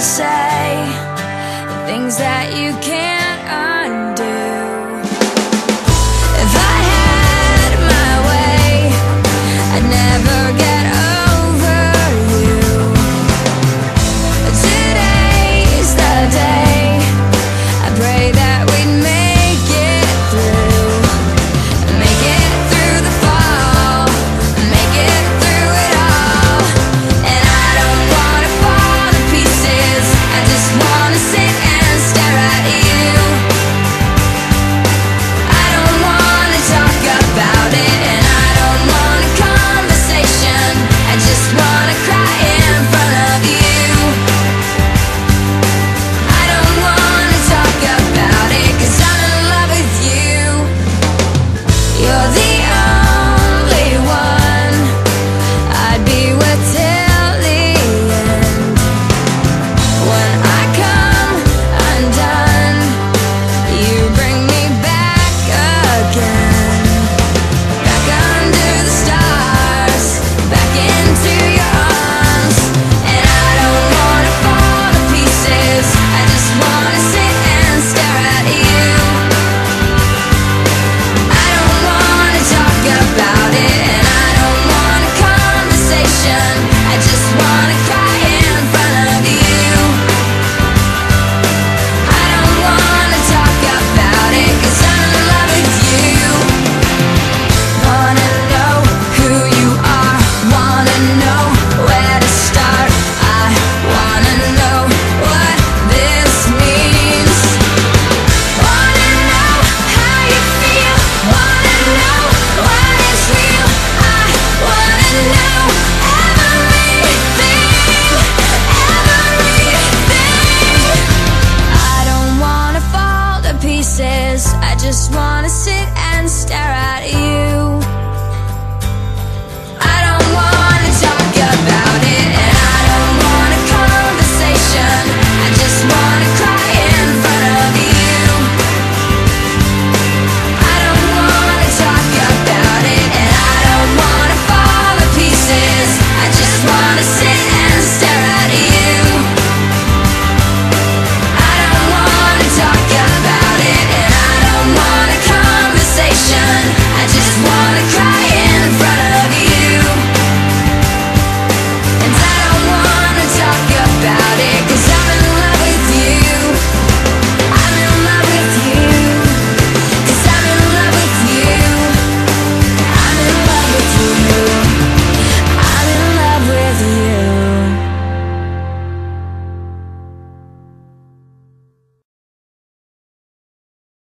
say just wanna sit and stare at you.